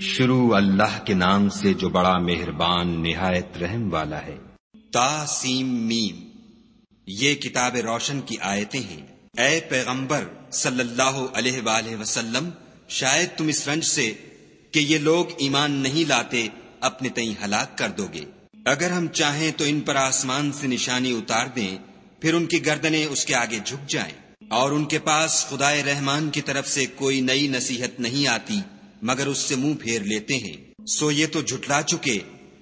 شروع اللہ کے نام سے جو بڑا مہربان، نہایت رحم والا ہے۔ تا سیم میم۔ یہ کتاب روشن کی آیتیں ہیں۔ اے پیغمبر صلی اللہ علیہ وآلہ وسلم، شاید تم اس رنج سے کہ یہ لوگ ایمان نہیں لاتے، اپنے تئیں ہلاک کر دو گے۔ اگر ہم چاہیں تو ان پر آسمان سے نشانی اتار دیں، پھر ان کی گردنیں اس کے آگے جھک جائیں۔ اور ان کے پاس خدائے رحمان کی طرف سے کوئی نئی نصیحت نہیں آتی۔ مگر اس سے منہ پھیر لیتے ہیں۔ سو یہ تو جھٹلا چکے۔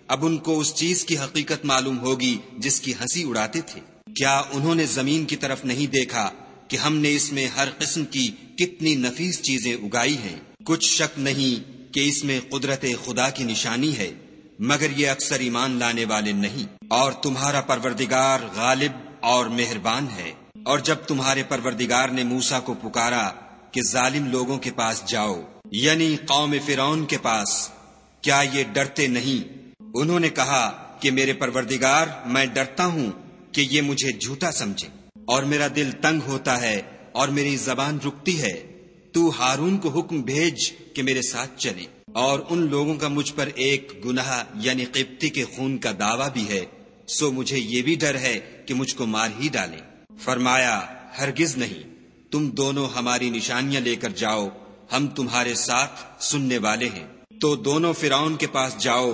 اب ان کو اس چیز کی حقیقت معلوم ہوگی جس کی ہنسی اڑاتے تھے۔ کیا انہوں نے زمین کی طرف نہیں دیکھا کہ ہم نے اس میں ہر قسم کی کتنی نفیس چیزیں اگائی ہیں؟ کچھ شک نہیں کہ اس میں قدرت خدا کی نشانی ہے، مگر یہ اکثر ایمان لانے والے نہیں۔ اور تمہارا پروردگار غالب اور مہربان ہے۔ اور جب تمہارے پروردگار نے موسا کو پکارا کہ ظالم لوگوں کے پاس جاؤ یعنی قوم فرعون کے پاس، کیا یہ ڈرتے نہیں؟ انہوں نے کہا کہ میرے پروردگار، میں ڈرتا ہوں کہ یہ مجھے جھوٹا سمجھے اور میرا دل تنگ ہوتا ہے اور میری زبان رکتی ہے۔ تو ہارون کو حکم بھیج کہ میرے ساتھ چلے۔ اور ان لوگوں کا مجھ پر ایک گناہ یعنی قبطی کے خون کا دعویٰ بھی ہے۔ سو مجھے یہ بھی ڈر ہے کہ مجھ کو مار ہی ڈالے۔ فرمایا، ہرگز نہیں۔ تم دونوں ہماری نشانیاں لے کر جاؤ۔ ہم تمہارے ساتھ سننے والے ہیں۔ تو دونوں فرعون کے پاس جاؤ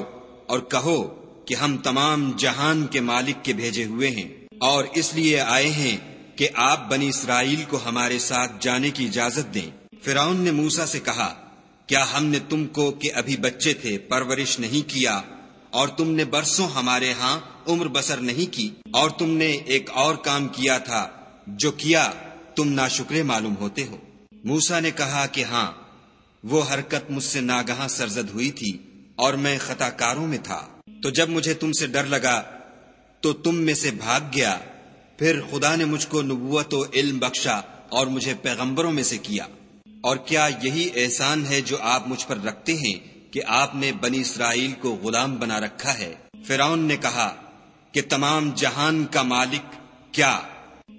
اور کہو کہ ہم تمام جہان کے مالک کے بھیجے ہوئے ہیں۔ اور اس لیے آئے ہیں کہ آپ بنی اسرائیل کو ہمارے ساتھ جانے کی اجازت دیں۔ فرعون نے موسا سے کہا، کیا ہم نے تم کو کہ ابھی بچے تھے پرورش نہیں کیا، اور تم نے برسوں ہمارے ہاں عمر بسر نہیں کی، اور تم نے ایک اور کام کیا تھا جو کیا تم ناشکرے معلوم ہوتے ہو۔ موسا نے کہا کہ ہاں وہ حرکت مجھ سے ناگہاں سرزد ہوئی تھی اور میں خطا کاروں میں تھا۔ تو جب مجھے تم سے ڈر لگا، تو تم میں سے بھاگ گیا۔ پھر خدا نے مجھ کو نبوت و علم بخشا اور مجھے پیغمبروں میں سے کیا۔ اور کیا یہی احسان ہے جو آپ مجھ پر رکھتے ہیں کہ آپ نے بنی اسرائیل کو غلام بنا رکھا ہے؟ فرعون نے کہا کہ تمام جہان کا مالک کیا؟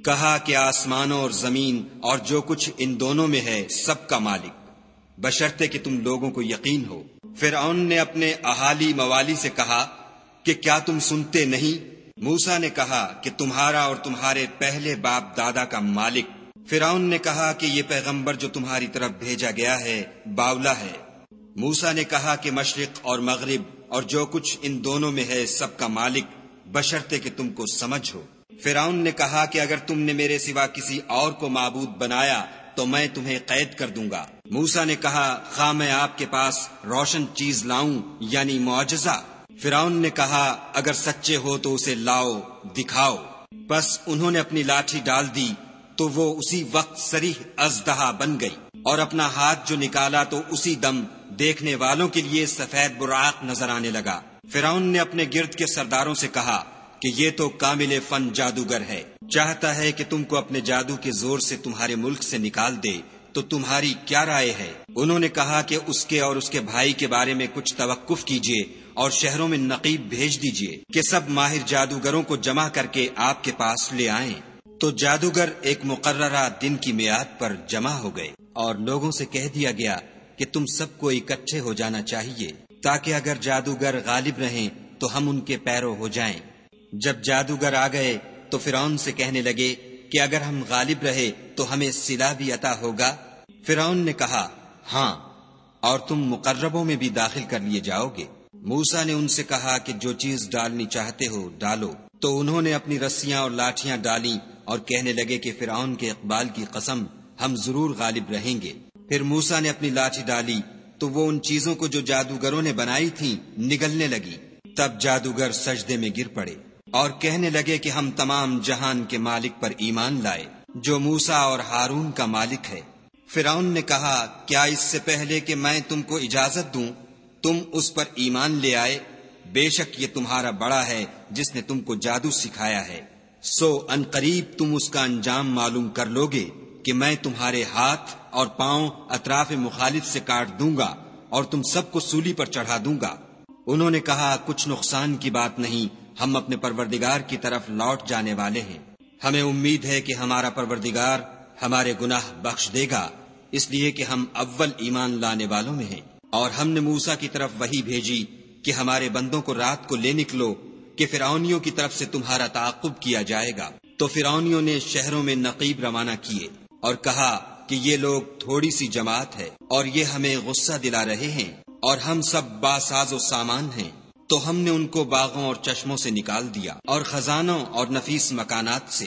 کہا کہ آسمانوں اور زمین اور جو کچھ ان دونوں میں ہے سب کا مالک۔ بشرتے کہ تم لوگوں کو یقین ہو۔ پھر نے اپنے احالی موالی سے کہا کہ کیا تم سنتے نہیں؟ موسا نے کہا کہ تمہارا اور تمہارے پہلے باپ دادا کا مالک۔ فرعون نے کہا کہ یہ پیغمبر جو تمہاری طرف بھیجا گیا ہے باولا ہے۔ موسا نے کہا کہ مشرق اور مغرب اور جو کچھ ان دونوں میں ہے سب کا مالک۔ بشرتے کہ تم کو سمجھ ہو۔ فرعون نے کہا کہ اگر تم نے میرے سوا کسی اور کو معبود بنایا تو میں تمہیں قید کر دوں گا۔ موسا نے کہا، خواہ میں آپ کے پاس روشن چیز لاؤں یعنی معجزہ۔ فرعون نے کہا، اگر سچے ہو تو اسے لاؤ، دکھاؤ۔ بس انہوں نے اپنی لاٹھی ڈال دی، تو وہ اسی وقت سریح ازدہا بن گئی۔ اور اپنا ہاتھ جو نکالا تو اسی دم دیکھنے والوں کے لیے سفید براق نظر آنے لگا۔ فرعون نے اپنے گرد کے سرداروں سے کہا کہ یہ تو کامل فن جادوگر ہے۔ چاہتا ہے کہ تم کو اپنے جادو کے زور سے تمہارے ملک سے نکال دے، تو تمہاری کیا رائے ہے؟ انہوں نے کہا کہ اس کے اور اس کے بھائی کے بارے میں کچھ توقف کیجیے اور شہروں میں نقیب بھیج دیجیے کہ سب ماہر جادوگروں کو جمع کر کے آپ کے پاس لے آئیں۔ تو جادوگر ایک مقررہ دن کی میاد پر جمع ہو گئے اور لوگوں سے کہہ دیا گیا کہ تم سب کو اکٹھے ہو جانا چاہیے تاکہ اگر جادوگر غالب رہیں تو ہم ان کے پیرو ہو جائیں۔ جب جادوگر آ گئے تو فرعون سے کہنے لگے کہ اگر ہم غالب رہے تو ہمیں سلا بھی عطا ہوگا۔ فرعون نے کہا ہاں اور تم مقربوں میں بھی داخل کر لیے جاؤ گے۔ موسا نے ان سے کہا کہ جو چیز ڈالنی چاہتے ہو ڈالو۔ تو انہوں نے اپنی رسیاں اور لاٹیاں ڈالی اور کہنے لگے کہ فرعون کے اقبال کی قسم، ہم ضرور غالب رہیں گے۔ پھر موسا نے اپنی لاٹھی ڈالی، تو وہ ان چیزوں کو جو جادوگروں نے بنائی تھی نگلنے لگی۔ تب جادوگر سجدے میں گر پڑے۔ اور کہنے لگے کہ ہم تمام جہان کے مالک پر ایمان لائے، جو موسا اور ہارون کا مالک ہے۔ فرعون نے کہا، کیا اس سے پہلے کہ میں تم کو اجازت دوں؟ تم اس پر ایمان لے آئے۔ بے شک یہ تمہارا بڑا ہے، جس نے تم کو جادو سکھایا ہے۔ سو ان قریب تم اس کا انجام معلوم کر لو گے کہ میں تمہارے ہاتھ اور پاؤں اطراف مخالف سے کاٹ دوں گا اور تم سب کو سولی پر چڑھا دوں گا۔ انہوں نے کہا، کچھ نقصان کی بات نہیں ہم اپنے پروردگار کی طرف لوٹ جانے والے ہیں۔ ہمیں امید ہے کہ ہمارا پروردگار ہمارے گناہ بخش دے گا، اس لیے کہ ہم اول ایمان لانے والوں میں ہیں۔ اور ہم نے موسا کی طرف وہی بھیجی کہ ہمارے بندوں کو رات کو لے نکلو کہ فرعونیوں کی طرف سے تمہارا تعاقب کیا جائے گا۔ تو فرعونیوں نے شہروں میں نقیب روانہ کیے اور کہا کہ یہ لوگ تھوڑی سی جماعت ہے اور یہ ہمیں غصہ دلا رہے ہیں اور ہم سب باساز و سامان ہیں۔ تو ہم نے ان کو باغوں اور چشموں سے نکال دیا اور خزانوں اور نفیس مکانات سے۔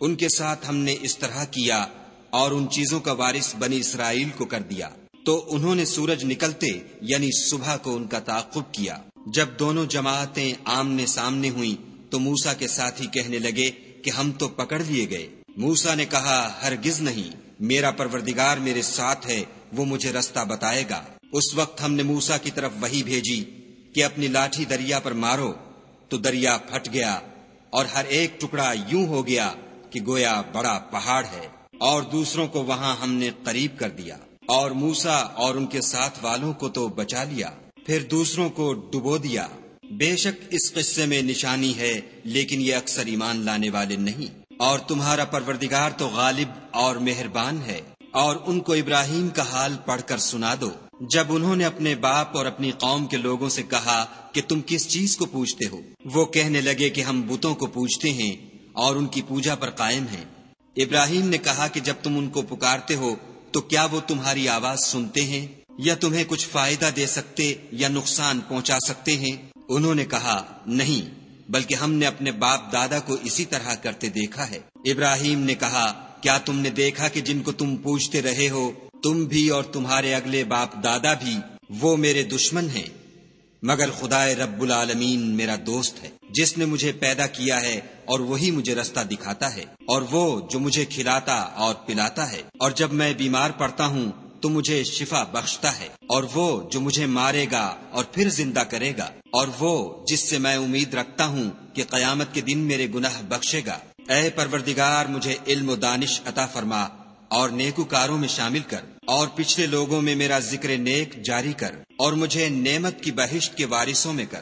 ان کے ساتھ ہم نے اس طرح کیا اور ان چیزوں کا وارث بنی اسرائیل کو کر دیا۔ تو انہوں نے سورج نکلتے یعنی صبح کو ان کا تعاقب کیا۔ جب دونوں جماعتیں آمنے سامنے ہوئیں، تو موسا کے ساتھ ہی کہنے لگے کہ ہم تو پکڑ لیے گئے۔ موسا نے کہا، ہرگز نہیں، میرا پروردگار میرے ساتھ ہے، وہ مجھے رستہ بتائے گا۔ اس وقت ہم نے موسا کی طرف وہی بھیجی۔ کہ اپنی لاٹھی دریا پر مارو تو دریا پھٹ گیا اور ہر ایک ٹکڑا یوں ہو گیا کہ گویا بڑا پہاڑ ہے اور دوسروں کو وہاں ہم نے قریب کر دیا اور موسا اور ان کے ساتھ والوں کو تو بچا لیا، پھر دوسروں کو ڈبو دیا۔ بے شک اس قصے میں نشانی ہے، لیکن یہ اکثر ایمان لانے والے نہیں۔ اور تمہارا پروردگار تو غالب اور مہربان ہے۔ اور ان کو ابراہیم کا حال پڑھ کر سنا دو۔ جب انہوں نے اپنے باپ اور اپنی قوم کے لوگوں سے کہا کہ تم کس چیز کو پوچھتے ہو، وہ کہنے لگے کہ ہم بتوں کو پوچھتے ہیں اور ان کی پوجا پر قائم ہیں۔ ابراہیم نے کہا کہ جب تم ان کو پکارتے ہو، تو کیا وہ تمہاری آواز سنتے ہیں؟ یا تمہیں کچھ فائدہ دے سکتے یا نقصان پہنچا سکتے ہیں؟ انہوں نے کہا، نہیں، بلکہ ہم نے اپنے باپ دادا کو اسی طرح کرتے دیکھا ہے۔ ابراہیم نے کہا، کیا تم نے دیکھا کہ جن کو تم پوچھتے رہے ہو تم بھی اور تمہارے اگلے باپ دادا بھی وہ میرے دشمن ہیں، مگر خدا رب العالمین میرا دوست ہے، جس نے مجھے پیدا کیا ہے اور وہی مجھے رستہ دکھاتا ہے، اور وہ جو مجھے کھلاتا اور پلاتا ہے، اور جب میں بیمار پڑتا ہوں تو مجھے شفا بخشتا ہے، اور وہ جو مجھے مارے گا اور پھر زندہ کرے گا، اور وہ جس سے میں امید رکھتا ہوں کہ قیامت کے دن میرے گناہ بخشے گا۔ اے پروردگار، مجھے علم و دانش عطا فرما اور نیکوکاروں میں شامل کر اور پچھلے لوگوں میں میرا ذکر نیک جاری کر اور مجھے نعمت کی بہشت کے وارثوں میں کر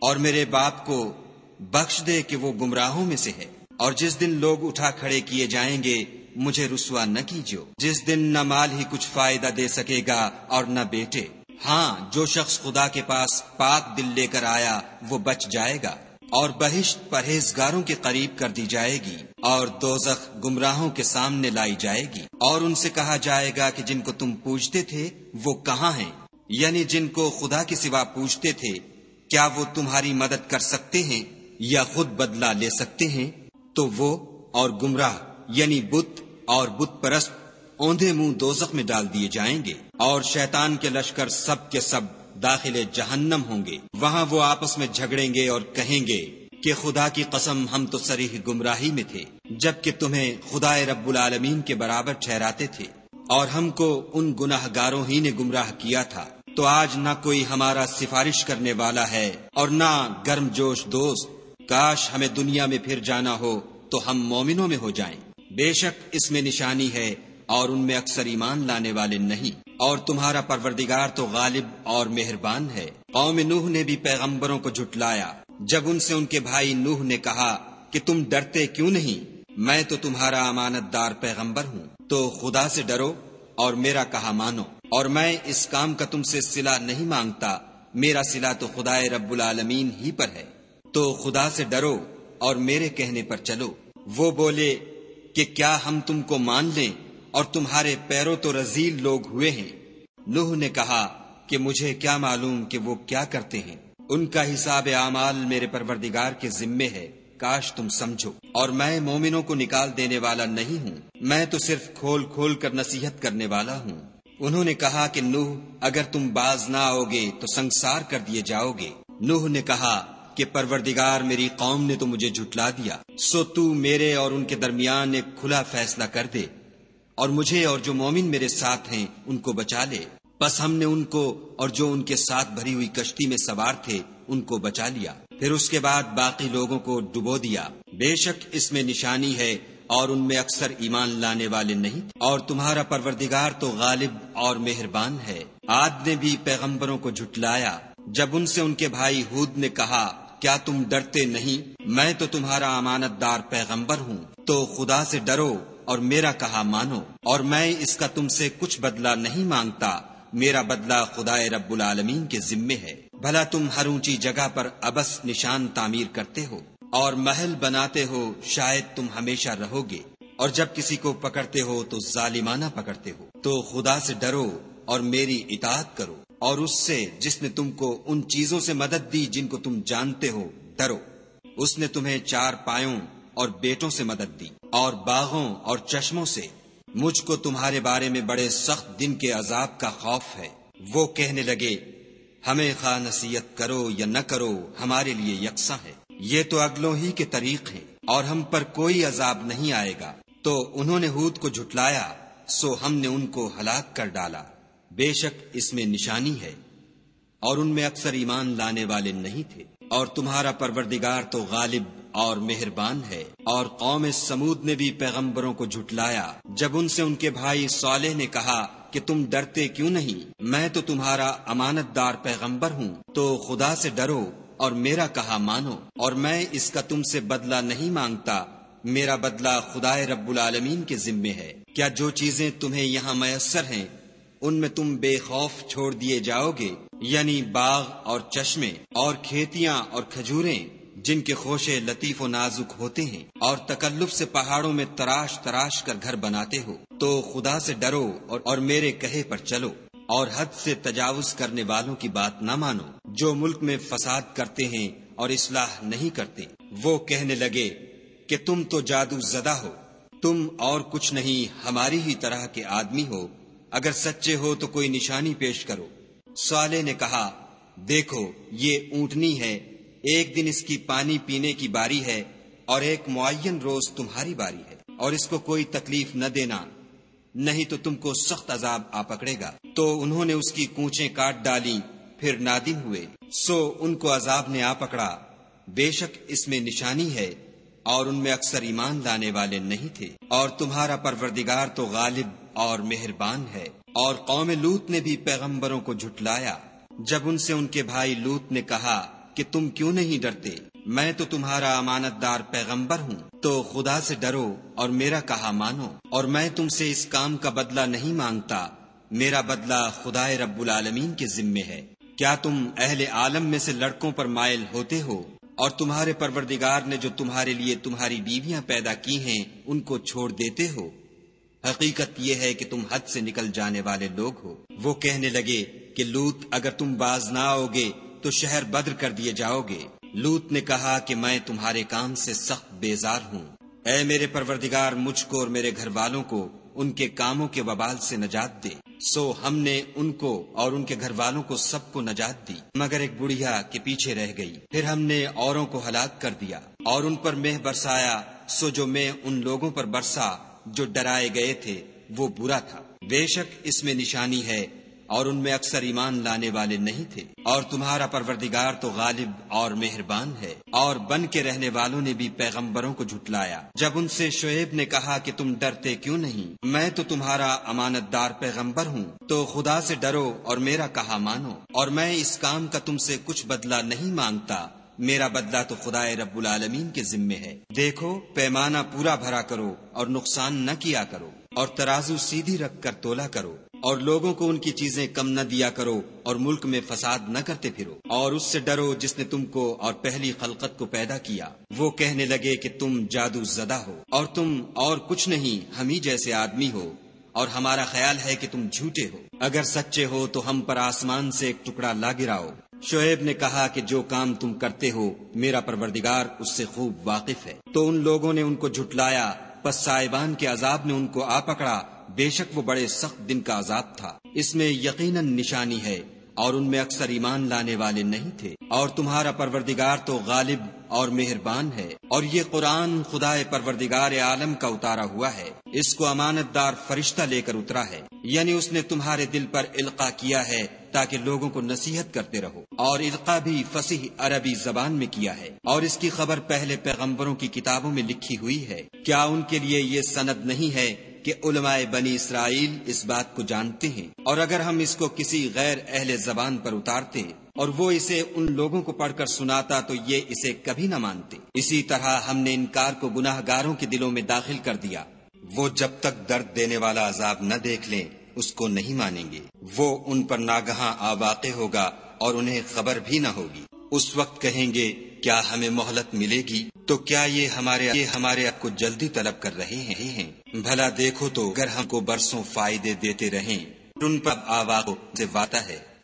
اور میرے باپ کو بخش دے کہ وہ گمراہوں میں سے ہے اور جس دن لوگ اٹھا کھڑے کیے جائیں گے، مجھے رسوا نہ کیجو جس دن نہ مال ہی کچھ فائدہ دے سکے گا اور نہ بیٹے۔ ہاں جو شخص خدا کے پاس پاک دل لے کر آیا، وہ بچ جائے گا۔ اور بہشت پرہیزگاروں کے قریب کر دی جائے گی اور دوزخ گمراہوں کے سامنے لائی جائے گی۔ اور ان سے کہا جائے گا کہ جن کو تم پوچھتے تھے، وہ کہاں ہیں؟ یعنی جن کو خدا کے سوا پوچھتے تھے، کیا وہ تمہاری مدد کر سکتے ہیں یا خود بدلہ لے سکتے ہیں؟ تو وہ اور گمراہ یعنی بت اور بت پرست اوندے منہ دوزخ میں ڈال دیے جائیں گے۔ اور شیطان کے لشکر سب کے سب داخل جہنم ہوں گے۔ وہاں وہ آپس میں جھگڑیں گے اور کہیں گے کہ خدا کی قسم ہم تو سریح گمراہی میں تھے، جبکہ تمہیں خدا رب العالمین کے برابر ٹھہراتے تھے۔ اور ہم کو ان گناہ گاروں ہی نے گمراہ کیا تھا۔ تو آج نہ کوئی ہمارا سفارش کرنے والا ہے اور نہ گرم جوش دوست۔ کاش ہمیں دنیا میں پھر جانا ہو تو ہم مومنوں میں ہو جائیں۔ بے شک اس میں نشانی ہے اور ان میں اکثر ایمان لانے والے نہیں۔ اور تمہارا پروردگار تو غالب اور مہربان ہے۔ قوم نوح نے بھی پیغمبروں کو جھٹلایا۔ جب ان سے ان کے بھائی نوح نے کہا کہ تم ڈرتے کیوں نہیں؟ میں تو تمہارا امانت دار پیغمبر ہوں۔ تو خدا سے ڈرو اور میرا کہا مانو۔ اور میں اس کام کا تم سے سلا نہیں مانگتا۔ میرا سلا تو خدا رب العالمین ہی پر ہے۔ تو خدا سے ڈرو اور میرے کہنے پر چلو۔ وہ بولے کہ کیا ہم تم کو مان لیں؟ اور تمہارے پیروں تو رزیل لوگ ہوئے ہیں۔ نوح نے کہا کہ مجھے کیا معلوم کہ وہ کیا کرتے ہیں۔ ان کا حساب اعمال میرے پروردگار کے ذمے ہے۔ کاش تم سمجھو۔ اور میں مومنوں کو نکال دینے والا نہیں ہوں۔ میں تو صرف کھول کھول کر نصیحت کرنے والا ہوں۔ انہوں نے کہا کہ نوح، اگر تم باز نہ آؤ گے تو سنسار کر دیے جاؤ گے نوح نے کہا کہ پروردگار میری قوم نے تو مجھے جھٹلا دیا۔ سو تو میرے اور ان کے درمیان ایک کھلا فیصلہ کر دے۔ اور مجھے اور جو مومن میرے ساتھ ہیں، ان کو بچا لے۔ بس ہم نے ان کو اور جو ان کے ساتھ بھری ہوئی کشتی میں سوار تھے، ان کو بچا لیا۔ پھر اس کے بعد باقی لوگوں کو ڈبو دیا۔ بے شک اس میں نشانی ہے اور ان میں اکثر ایمان لانے والے نہیں۔ اور تمہارا پروردگار تو غالب اور مہربان ہے۔ آد نے بھی پیغمبروں کو جھٹلایا۔ جب ان سے ان کے بھائی ہود نے کہا، کیا تم ڈرتے نہیں؟ میں تو تمہارا امانت دار پیغمبر ہوں۔ تو خدا سے ڈرو۔ اور میرا کہا مانو، اور میں اس کا تم سے کچھ بدلہ نہیں مانگتا، میرا بدلہ خدا رب العالمین کے ذمے ہے۔ بھلا تم ہر اونچی جگہ پر ابس نشان تعمیر کرتے ہو، اور محل بناتے ہو، شاید تم ہمیشہ رہو گے۔ اور جب کسی کو پکڑتے ہو تو ظالمانہ پکڑتے ہو۔ تو خدا سے ڈرو اور میری اطاعت کرو۔ اور اس سے جس نے تم کو ان چیزوں سے مدد دی جن کو تم جانتے ہو، ڈرو۔ اس نے تمہیں چار پایوں اور بیٹوں سے مدد دی اور باغوں اور چشموں سے مجھ کو تمہارے بارے میں بڑے سخت دن کے عذاب کا خوف ہے۔ وہ کہنے لگے، ہمیں خواہ نصیحت کرو یا نہ کرو، ہمارے لیے یکساں ہے۔ یہ تو اگلوں ہی کے طریق ہیں اور ہم پر کوئی عذاب نہیں آئے گا۔ تو انہوں نے ہود کو جھٹلایا، سو ہم نے ان کو ہلاک کر ڈالا۔ بے شک اس میں نشانی ہے اور ان میں اکثر ایمان لانے والے نہیں تھے۔ اور تمہارا پروردگار تو غالب اور مہربان ہے۔ اور قوم سمود نے بھی پیغمبروں کو جھٹلایا۔ جب ان سے ان کے بھائی صالح نے کہا کہ تم ڈرتے کیوں نہیں؟ میں تو تمہارا امانت دار پیغمبر ہوں۔ تو خدا سے ڈرو اور میرا کہا مانو۔ اور میں اس کا تم سے بدلہ نہیں مانگتا۔ میرا بدلہ خدا رب العالمین کے ذمے ہے۔ کیا جو چیزیں تمہیں یہاں میسر ہیں، ان میں تم بے خوف چھوڑ دیے جاؤ گے؟ یعنی باغ اور چشمے اور کھیتیاں اور کھجوریں۔ جن کے خوشے لطیف و نازک ہوتے ہیں اور تکلف سے پہاڑوں میں تراش تراش کر گھر بناتے ہو، تو خدا سے ڈرو اور اور میرے کہے پر چلو۔ اور حد سے تجاوز کرنے والوں کی بات نہ مانو۔ جو ملک میں فساد کرتے ہیں اور اصلاح نہیں کرتے، وہ کہنے لگے کہ تم تو جادو زدہ ہو۔ تم اور کچھ نہیں، ہماری ہی طرح کے آدمی ہو۔ اگر سچے ہو تو کوئی نشانی پیش کرو۔ سالے نے کہا، دیکھو، یہ اونٹنی ہے۔ ایک دن اس کی پانی پینے کی باری ہے اور ایک معین روز تمہاری باری ہے اور اس کو کوئی تکلیف نہ دینا، نہیں تو تم کو سخت عذاب آ پکڑے گا۔ تو انہوں نے اس کی کوچیں کاٹ ڈالی، پھر نادم ہوئے۔ سو ان کو عذاب نے آ پکڑا۔ بے شک اس میں نشانی ہے اور ان میں اکثر ایمان لانے والے نہیں تھے۔ اور تمہارا پروردگار تو غالب اور مہربان ہے۔ اور قوم لوت نے بھی پیغمبروں کو جھٹلایا۔ جب ان سے ان کے بھائی لوت نے کہا کہ تم کیوں نہیں ڈرتے؟ میں تو تمہارا امانت دار پیغمبر ہوں۔ تو خدا سے ڈرو اور میرا کہا مانو۔ اور میں تم سے اس کام کا بدلہ نہیں مانگتا۔ میرا بدلہ خدا رب العالمین کے ذمے ہے۔ کیا تم اہل عالم میں سے لڑکوں پر مائل ہوتے ہو؟ اور تمہارے پروردگار نے جو تمہارے لیے تمہاری بیویاں پیدا کی ہیں، ان کو چھوڑ دیتے ہو؟ حقیقت یہ ہے کہ تم حد سے نکل جانے والے لوگ ہو۔ وہ کہنے لگے کہ لوت، اگر تم باز نہ آؤ گے تو شہر بدر کر دیے جاؤ گے۔ لوت نے کہا کہ میں تمہارے کام سے سخت بیزار ہوں۔ اے میرے پروردگار، مجھ کو اور میرے گھر والوں کو ان کے کاموں کے وبال سے نجات دے۔ سو ہم نے ان کو اور ان کے گھر والوں کو سب کو نجات دی۔ مگر ایک بڑھیا کے پیچھے رہ گئی۔ پھر ہم نے اوروں کو ہلاک کر دیا۔ اور ان پر مہ برسایا۔ سو جو میں ان لوگوں پر برسا، جو ڈرائے گئے تھے، وہ برا تھا۔ بے شک اس میں نشانی ہے۔ اور ان میں اکثر ایمان لانے والے نہیں تھے۔ اور تمہارا پروردگار تو غالب اور مہربان ہے۔ اور بن کے رہنے والوں نے بھی پیغمبروں کو جھٹلایا۔ جب ان سے شعیب نے کہا کہ تم ڈرتے کیوں نہیں؟ میں تو تمہارا امانت دار پیغمبر ہوں۔ تو خدا سے ڈرو اور میرا کہا مانو۔ اور میں اس کام کا تم سے کچھ بدلہ نہیں مانگتا۔ میرا بدلہ تو خدا رب العالمین کے ذمے ہے۔ دیکھو، پیمانہ پورا بھرا کرو اور نقصان نہ کیا کرو۔ اور ترازو سیدھی رکھ کر تولا کرو۔ اور لوگوں کو ان کی چیزیں کم نہ دیا کرو اور ملک میں فساد نہ کرتے پھرو۔ اور اس سے ڈرو جس نے تم کو اور پہلی خلقت کو پیدا کیا۔ وہ کہنے لگے کہ تم جادو زدہ ہو اور تم اور کچھ نہیں، ہم ہی جیسے آدمی ہو۔ اور ہمارا خیال ہے کہ تم جھوٹے ہو۔ اگر سچے ہو تو ہم پر آسمان سے ایک ٹکڑا لا گراؤ۔ شعیب نے کہا کہ جو کام تم کرتے ہو، میرا پروردگار اس سے خوب واقف ہے۔ تو ان لوگوں نے ان کو جھٹلایا، پس صاحبان کے عذاب نے ان کو آ پکڑا۔ بے شک وہ بڑے سخت دن کا عذاب تھا۔ اس میں یقیناً نشانی ہے اور ان میں اکثر ایمان لانے والے نہیں تھے۔ اور تمہارا پروردگار تو غالب اور مہربان ہے۔ اور یہ قرآن خدا پروردگار عالم کا اتارا ہوا ہے۔ اس کو امانت دار فرشتہ لے کر اترا ہے۔ یعنی اس نے تمہارے دل پر القا کیا ہے تاکہ لوگوں کو نصیحت کرتے رہو۔ اور القا بھی فصیح عربی زبان میں کیا ہے۔ اور اس کی خبر پہلے پیغمبروں کی کتابوں میں لکھی ہوئی ہے۔ کیا ان کے لیے یہ سند نہیں ہے کہ علماء بنی اسرائیل اس بات کو جانتے ہیں اور اگر ہم اس کو کسی غیر اہل زبان پر اتارتے اور وہ اسے ان لوگوں کو پڑھ کر سناتا تو یہ اسے کبھی نہ مانتے۔ اسی طرح ہم نے انکار کو گناہ گاروں کے دلوں میں داخل کر دیا۔ وہ جب تک درد دینے والا عذاب نہ دیکھ لیں، اس کو نہیں مانیں گے۔ وہ ان پر ناگہاں آواقع ہوگا اور انہیں خبر بھی نہ ہوگی۔ اس وقت کہیں گے، کیا ہمیں مہلت ملے گی؟ تو کیا یہ ہمارے یہ ہمارے آپ کو جلدی طلب کر رہے ہیں؟ بھلا دیکھو تو اگر ہم کو برسوں فائدے دیتے رہیں۔ ان پر آواز سے واتا ہے۔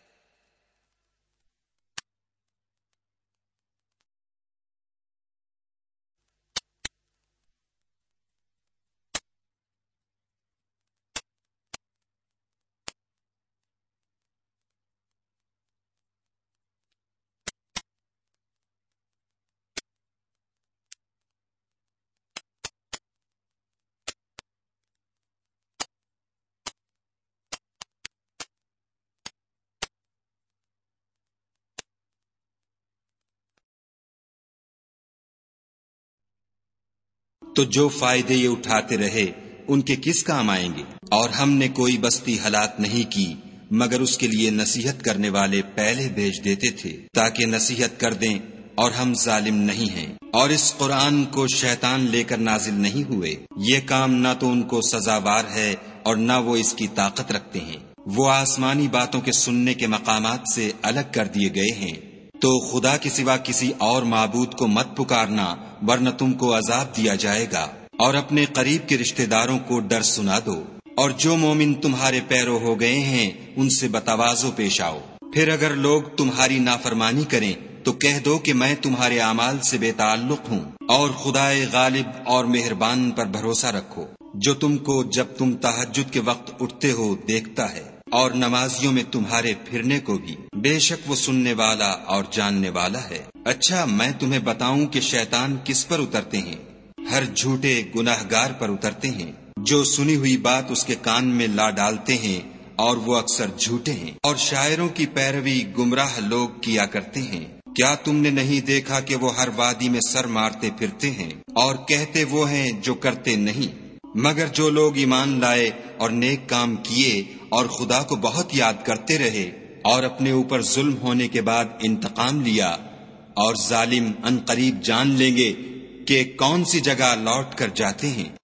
تو جو فائدے یہ اٹھاتے رہے، ان کے کس کام آئیں گے؟ اور ہم نے کوئی بستی ہلاک نہیں کی، مگر اس کے لیے نصیحت کرنے والے پہلے بھیج دیتے تھے، تاکہ نصیحت کر دیں اور ہم ظالم نہیں ہیں۔ اور اس قرآن کو شیطان لے کر نازل نہیں ہوئے۔ یہ کام نہ تو ان کو سزاوار ہے اور نہ وہ اس کی طاقت رکھتے ہیں۔ وہ آسمانی باتوں کے سننے کے مقامات سے الگ کر دیے گئے ہیں۔ تو خدا کے سوا کسی اور معبود کو مت پکارنا، ورنہ تم کو عذاب دیا جائے گا۔ اور اپنے قریب کے رشتہ داروں کو ڈر سنا دو۔ اور جو مومن تمہارے پیرو ہو گئے ہیں، ان سے بتوازو پیش آؤ۔ پھر اگر لوگ تمہاری نافرمانی کریں، تو کہہ دو کہ میں تمہارے اعمال سے بے تعلق ہوں۔ اور خدا غالب اور مہربان پر بھروسہ رکھو۔ جو تم کو جب تم تحجد کے وقت اٹھتے ہو، دیکھتا ہے۔ اور نمازیوں میں تمہارے پھرنے کو بھی۔ بے شک وہ سننے والا اور جاننے والا ہے۔ اچھا میں تمہیں بتاؤں کہ شیطان کس پر اترتے ہیں۔ ہر جھوٹے گناہ گار پر اترتے ہیں۔ جو سنی ہوئی بات اس کے کان میں لا ڈالتے ہیں اور وہ اکثر جھوٹے ہیں۔ اور شاعروں کی پیروی گمراہ لوگ کیا کرتے ہیں۔ کیا تم نے نہیں دیکھا کہ وہ ہر وادی میں سر مارتے پھرتے ہیں اور کہتے وہ ہیں جو کرتے نہیں؟ مگر جو لوگ ایمان لائے اور نیک کام کیے اور خدا کو بہت یاد کرتے رہے اور اپنے اوپر ظلم ہونے کے بعد انتقام لیا اور ظالم ان قریب جان لیں گے کہ کون سی جگہ لوٹ کر جاتے ہیں۔